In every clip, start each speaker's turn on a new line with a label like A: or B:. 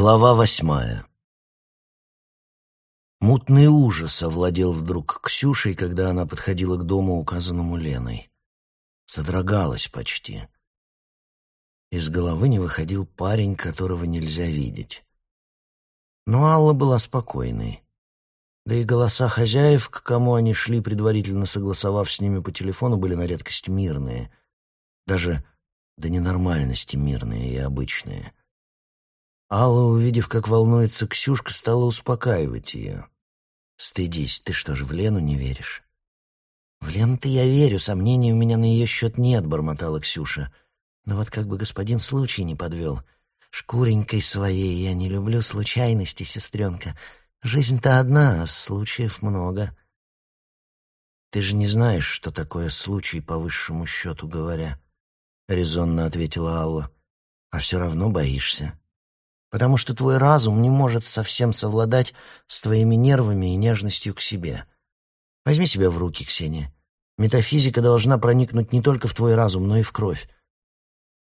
A: Глава восьмая Мутный ужас овладел вдруг Ксюшей, когда она подходила к дому, указанному Леной. Содрогалась почти. Из головы не выходил парень, которого нельзя видеть. Но Алла была спокойной. Да и голоса хозяев, к кому они шли, предварительно согласовав с ними по телефону, были на редкость мирные. Даже до ненормальности мирные и обычные. Алла, увидев, как волнуется Ксюшка, стала успокаивать ее. «Стыдись, ты что же, в Лену не веришь?» «В Лену-то я верю, сомнений у меня на ее счет нет», — бормотала Ксюша. «Но вот как бы господин случай не подвел. Шкуренькой своей я не люблю случайности, сестренка. Жизнь-то одна, а случаев много». «Ты же не знаешь, что такое случай по высшему счету говоря», — резонно ответила Алла. «А все равно боишься» потому что твой разум не может совсем совладать с твоими нервами и нежностью к себе. Возьми себя в руки, Ксения. Метафизика должна проникнуть не только в твой разум, но и в кровь.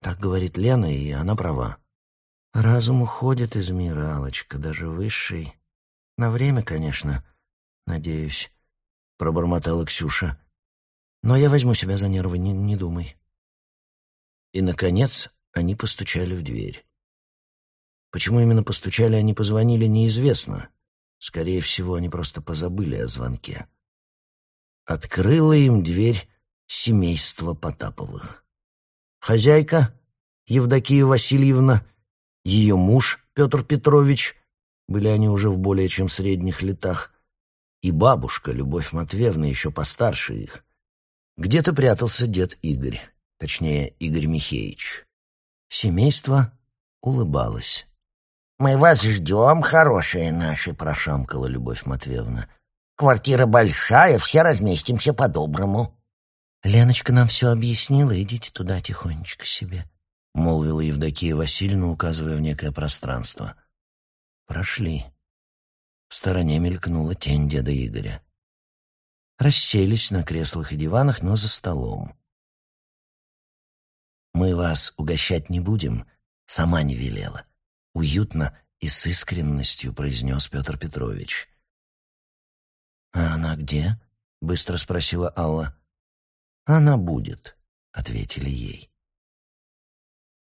A: Так говорит Лена, и она права. Разум уходит из мира, Алочка, даже высший. На время, конечно, надеюсь, — пробормотала Ксюша. Но я возьму себя за нервы, не, не думай. И, наконец, они постучали в дверь. Почему именно постучали, они позвонили, неизвестно. Скорее всего, они просто позабыли о звонке. Открыла им дверь семейство Потаповых. Хозяйка Евдокия Васильевна, ее муж Петр Петрович, были они уже в более чем средних летах, и бабушка Любовь Матвеевна, еще постарше их. Где-то прятался дед Игорь, точнее, Игорь Михеевич. Семейство улыбалось.
B: «Мы вас ждем, хорошие наши», — прошамкала Любовь Матвеевна. «Квартира большая, все разместимся по-доброму».
A: «Леночка нам все объяснила, идите туда тихонечко себе», — молвила Евдокия Васильевна, указывая в некое пространство. Прошли. В стороне мелькнула тень деда Игоря. Расселись на креслах и диванах, но за столом. «Мы вас угощать не будем», — сама не велела уютно и с искренностью произнес Петр Петрович. «А она где?» — быстро спросила Алла. «Она будет», — ответили ей.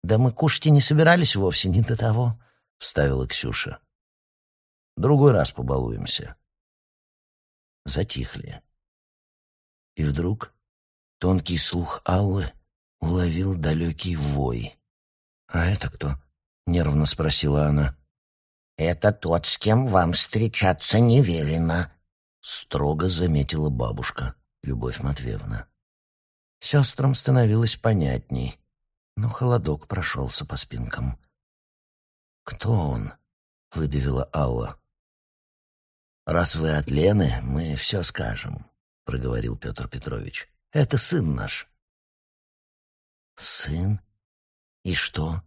B: «Да мы кушать и не собирались вовсе, не до того», —
A: вставила Ксюша. «Другой раз побалуемся». Затихли. И вдруг тонкий слух Аллы уловил далекий вой. «А это кто?» — нервно спросила она.
B: «Это тот, с кем вам встречаться не велено», —
A: строго заметила бабушка Любовь Матвеевна. Сестрам становилось понятней, но холодок прошелся по спинкам. «Кто он?» — выдавила Алла. «Раз вы от Лены, мы все скажем», — проговорил Петр Петрович. «Это сын наш». «Сын? И что?»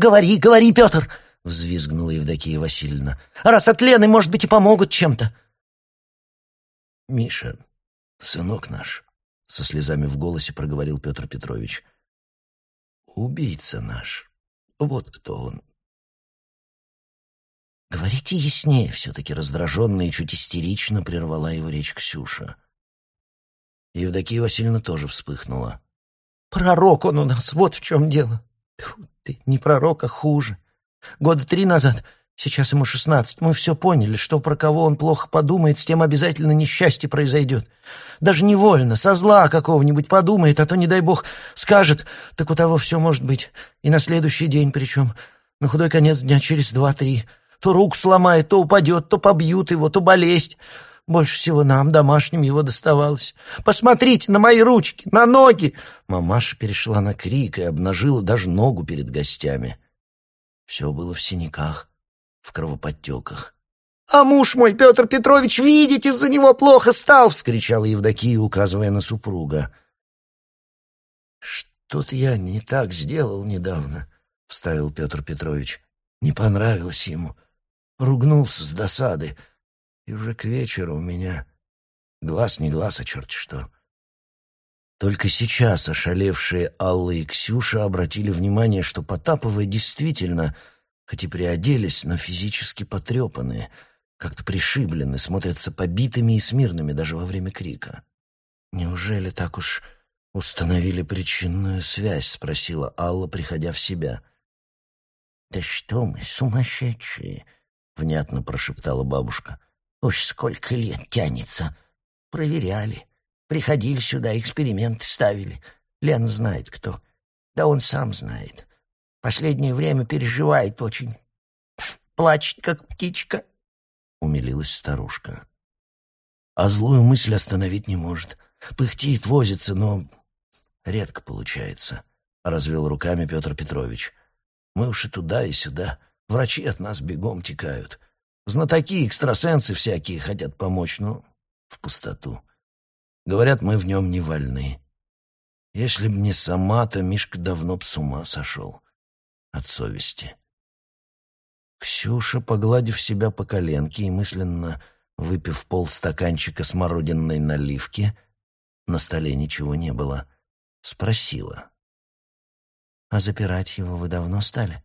B: «Говори, говори, Петр!» — взвизгнула Евдокия Васильевна. «Раз от Лены, может быть, и помогут чем-то».
A: «Миша, сынок наш», — со слезами в голосе проговорил Петр Петрович. «Убийца наш. Вот кто он». «Говорите яснее», — все-таки раздраженно и чуть истерично прервала его речь Ксюша. Евдокия Васильевна тоже вспыхнула.
B: «Пророк он у нас, вот в чем дело. Тьфу ты, не пророк, а хуже. Года три назад, сейчас ему шестнадцать, мы все поняли, что про кого он плохо подумает, с тем обязательно несчастье произойдет. Даже невольно, со зла какого-нибудь подумает, а то, не дай бог, скажет, так у того все может быть. И на следующий день причем, на худой конец дня через два-три. То руку сломает, то упадет, то побьют его, то болезнь. Больше всего нам, домашним, его доставалось. Посмотрите на мои ручки, на ноги!»
A: Мамаша перешла на крик и обнажила даже ногу перед гостями. Все было в синяках, в кровоподтеках.
B: «А муж мой, Петр Петрович, видеть из-за него плохо стал!» — вскричала Евдокия, указывая на супруга.
A: «Что-то я не так сделал недавно», — вставил Петр Петрович. «Не понравилось ему. Ругнулся с досады. И уже к вечеру у меня глаз не глаз, а черт что. Только сейчас ошалевшие Алла и Ксюша обратили внимание, что Потаповы действительно хоть и приоделись, но физически потрепанные, как-то пришиблены, смотрятся побитыми и смирными даже во время крика. «Неужели так уж установили причинную связь?» — спросила Алла, приходя в себя.
B: «Да что мы, сумасшедшие!» — внятно прошептала бабушка. «Уж сколько лет тянется! Проверяли, приходили сюда, эксперименты ставили. Лена знает, кто. Да он сам знает. Последнее время переживает очень. Плачет, как птичка», — умилилась старушка.
A: «А злую мысль остановить не может. Пыхтит, возится, но редко получается», — развел руками Петр Петрович. Мы уж и туда, и сюда. Врачи от нас бегом текают. Знатоки, экстрасенсы всякие хотят помочь, но в пустоту. Говорят, мы в нем не вольны. Если б не сама, то Мишка давно б с ума сошел. От совести. Ксюша, погладив себя по коленке и мысленно выпив полстаканчика смородинной наливки, на столе ничего не было, спросила.
B: А запирать его вы давно стали?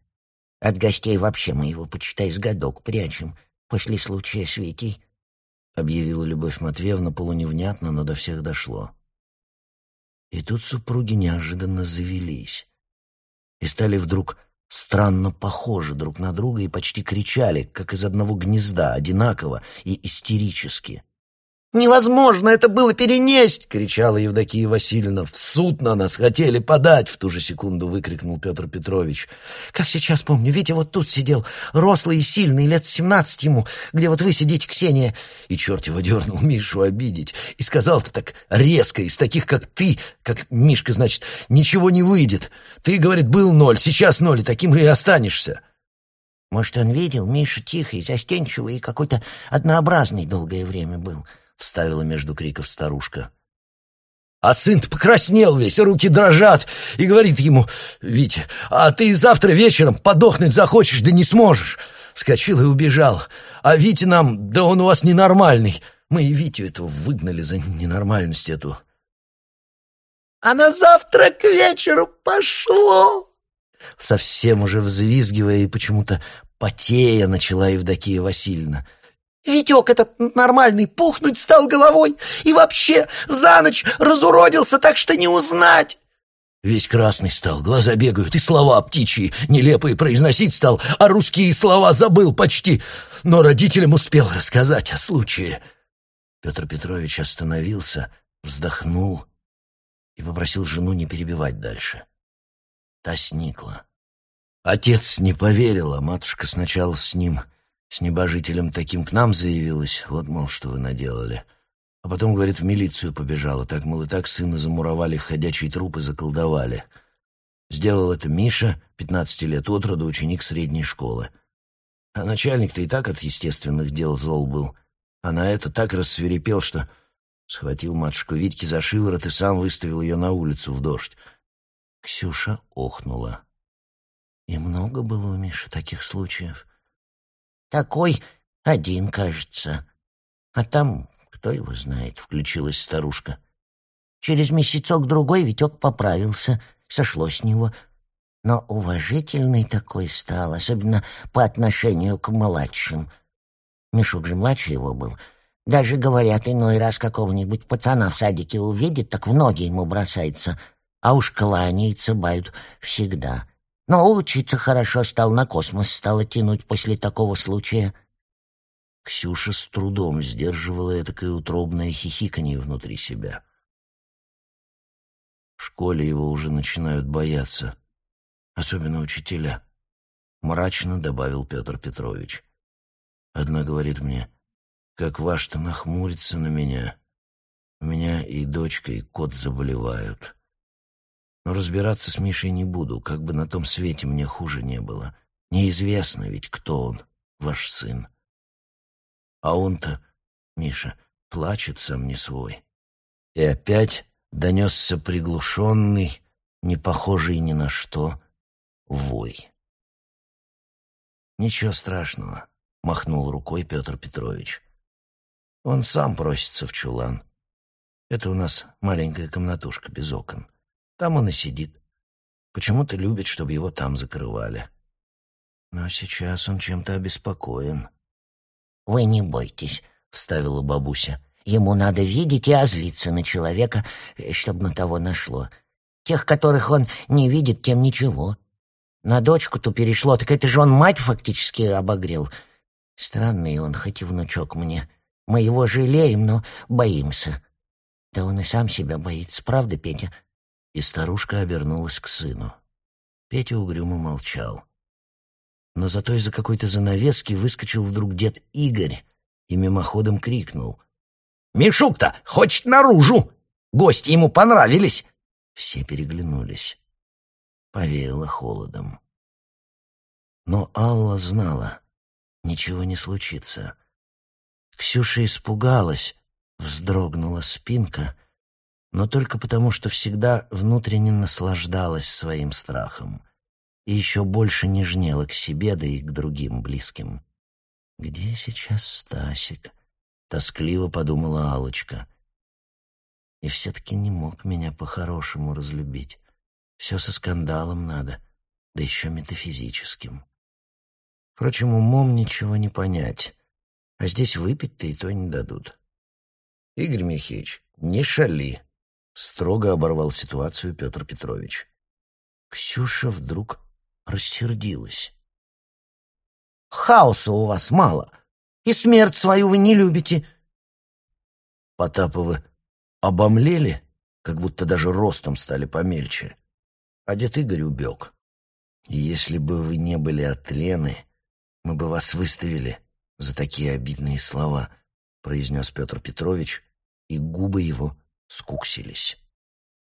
C: От гостей вообще мы его, почитай, с годок прячем, после случая с Витей.
A: Объявила Любовь Матвеевна полуневнятно, но до всех дошло. И тут супруги неожиданно завелись. И стали вдруг странно похожи друг на друга и почти кричали, как из одного гнезда, одинаково и истерически.
B: «Невозможно это было перенесть!»
A: — кричала Евдокия Васильевна. «В суд на нас хотели подать!» — в ту же секунду выкрикнул Петр Петрович.
B: «Как сейчас помню, Витя вот тут сидел, рослый и сильный, лет семнадцать ему, где вот вы сидите, Ксения».
A: И черт его дернул Мишу обидеть. И сказал-то так резко, из таких, как ты, как Мишка, значит, ничего не выйдет. Ты, говорит, был ноль, сейчас ноль, и таким и останешься.
C: Может, он видел, Миша тихий, застенчивый и какой-то однообразный долгое время был.
A: — вставила между криков старушка. А сын-то покраснел весь, руки дрожат, и говорит ему, «Витя, а ты завтра вечером подохнуть захочешь, да не сможешь». Вскочил и убежал. А Витя нам, да он у вас ненормальный. Мы и Витю этого выгнали за ненормальность эту.
B: «А на завтра к вечеру пошло!»
A: Совсем уже взвизгивая и почему-то потея начала Евдокия Васильевна.
B: Витек этот нормальный пухнуть стал головой и вообще за ночь разуродился, так что не узнать.
A: Весь красный стал, глаза бегают, и слова птичьи нелепые произносить стал, а русские слова забыл почти, но родителям успел рассказать о случае. Петр Петрович остановился, вздохнул и попросил жену не перебивать дальше. Та сникла. Отец не поверил, а матушка сначала с ним с небожителем таким к нам заявилась, вот, мол, что вы наделали. А потом, говорит, в милицию побежала, так, мол, и так сына замуровали в ходячий труп и заколдовали. Сделал это Миша, пятнадцати лет от роду, ученик средней школы. А начальник-то и так от естественных дел зол был. А на это так рассверепел, что схватил матушку Витьки за шиворот и сам выставил ее на улицу в дождь. Ксюша охнула.
B: И много было у Миши таких случаев.
C: Такой один, кажется. А там, кто его знает, включилась старушка. Через месяцок-другой Витек поправился, сошло с него. Но уважительный такой стал, особенно по отношению к младшим. Мишук же младше его был. Даже, говорят, иной раз какого-нибудь пацана в садике увидит, так в ноги ему бросается, а уж кланяется, бают, всегда. Но учиться хорошо стал, на космос стало тянуть после такого случая.
A: Ксюша с трудом сдерживала этакое утробное хихиканье внутри себя. В школе его уже начинают бояться, особенно учителя. Мрачно добавил Петр Петрович. Одна говорит мне, как ваш-то нахмурится на меня. У меня и дочка, и кот заболевают. Но разбираться с Мишей не буду, как бы на том свете мне хуже не было. Неизвестно ведь, кто он, ваш сын. А он-то, Миша, плачет сам не свой. И опять донесся приглушенный, не похожий ни на что, вой. «Ничего страшного», — махнул рукой Петр Петрович. «Он сам просится в чулан. Это у нас маленькая комнатушка без окон. Там он и сидит. Почему-то любит, чтобы его там закрывали. Но сейчас он чем-то обеспокоен.
C: «Вы не бойтесь», — вставила бабуся. «Ему надо видеть и озлиться на человека, чтобы на того нашло. Тех, которых он не видит, тем ничего. На дочку-то перешло, так это же он мать фактически обогрел. Странный он, хоть и внучок мне. Мы его жалеем, но боимся. Да он и сам себя боится, правда, Петя?»
A: И старушка обернулась к сыну. Петя угрюмо молчал. Но зато из-за какой-то занавески выскочил вдруг дед Игорь и мимоходом крикнул. «Мишук-то хочет наружу! Гости ему понравились!» Все переглянулись. Повеяло холодом. Но Алла знала, ничего не случится. Ксюша испугалась, вздрогнула спинка, но только потому, что всегда внутренне наслаждалась своим страхом и еще больше нежнела к себе, да и к другим близким. «Где сейчас Стасик?» — тоскливо подумала алочка И все-таки не мог меня по-хорошему разлюбить. Все со скандалом надо, да еще метафизическим. Впрочем, умом ничего не понять, а здесь выпить-то и то не дадут. «Игорь Михеевич, не шали!» — строго оборвал ситуацию Петр Петрович. Ксюша вдруг рассердилась.
C: «Хаоса у вас мало, и смерть свою вы не любите».
A: Потаповы обомлели, как будто даже ростом стали помельче. А дед Игорь убег. «Если бы вы не были от Лены, мы бы вас выставили за такие обидные слова», произнес Петр Петрович, и губы его скуксились.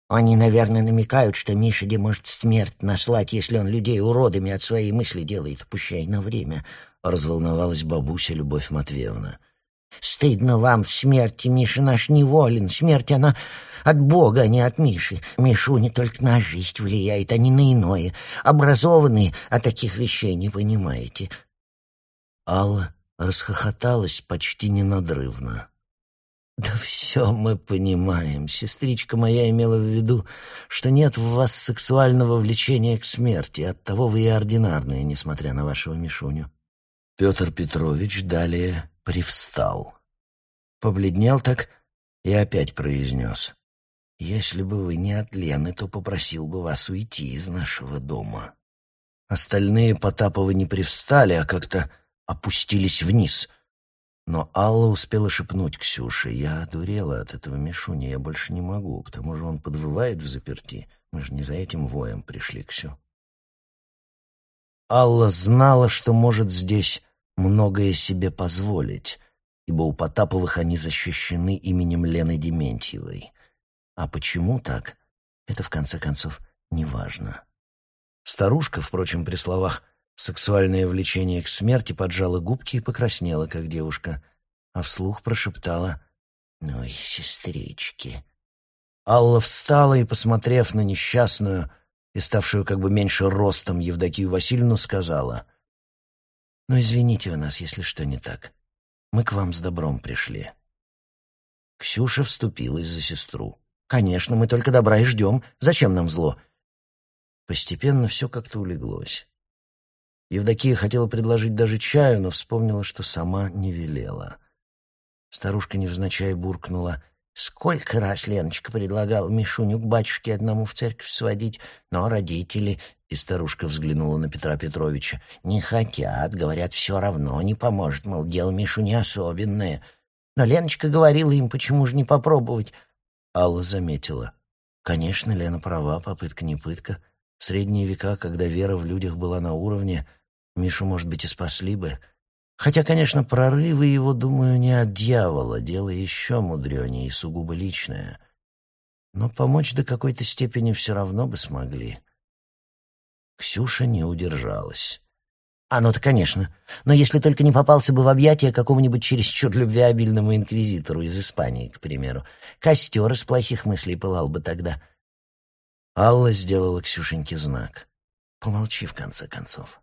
C: Они, наверное, намекают, что Мишиде может смерть наслать, если он людей уродами от своей мысли делает, пущай на время, — разволновалась бабуся Любовь Матвеевна. «Стыдно вам в смерти, Миша наш неволен. Смерть она от Бога, а не от Миши. Мишу не только на жизнь влияет, а не на иное. Образованные о таких вещей не понимаете».
A: Алла расхохоталась почти ненадрывно. «Да все мы понимаем. Сестричка моя имела в виду, что нет в вас сексуального влечения к смерти, оттого вы и ординарные, несмотря на вашего Мишуню». Петр Петрович далее привстал. Побледнел так и опять произнес. «Если бы вы не от Лены, то попросил бы вас уйти из нашего дома». Остальные Потаповы не привстали, а как-то опустились вниз — но Алла успела шепнуть Ксюше. «Я одурела от этого Мишуни, я больше не могу. К тому же он подвывает в заперти. Мы же не за этим воем пришли, Ксю». Алла знала, что может здесь многое себе позволить, ибо у Потаповых они защищены именем Лены Дементьевой. А почему так, это в конце концов не важно. Старушка, впрочем, при словах Сексуальное влечение к смерти поджала губки и покраснела, как девушка, а вслух прошептала «Ну и сестрички». Алла встала и, посмотрев на несчастную и ставшую как бы меньше ростом Евдокию Васильевну, сказала «Ну, извините вы нас, если что не так. Мы к вам с добром пришли». Ксюша вступилась за сестру. «Конечно, мы только добра и ждем. Зачем нам зло?» Постепенно все как-то улеглось. Евдокия хотела предложить даже чаю, но вспомнила, что сама не велела. Старушка невзначай буркнула. «Сколько раз Леночка предлагала Мишуню к батюшке одному в церковь сводить, но родители...» И старушка взглянула на Петра Петровича. «Не хотят, говорят, все равно не поможет, мол, дело Мишу не особенное. Но Леночка говорила им, почему же не попробовать?» Алла заметила. «Конечно, Лена права, попытка не пытка. В средние века, когда вера в людях была на уровне, Мишу, может быть, и спасли бы. Хотя, конечно, прорывы его, думаю, не от дьявола, дело еще мудренее и сугубо личное. Но помочь до какой-то степени все равно бы смогли. Ксюша не удержалась. «А ну-то, конечно. Но если только не попался бы в объятия какому-нибудь чересчур любвеобильному инквизитору из Испании, к примеру. Костер из плохих мыслей пылал бы тогда». Алла сделала Ксюшеньке знак. «Помолчи, в конце концов».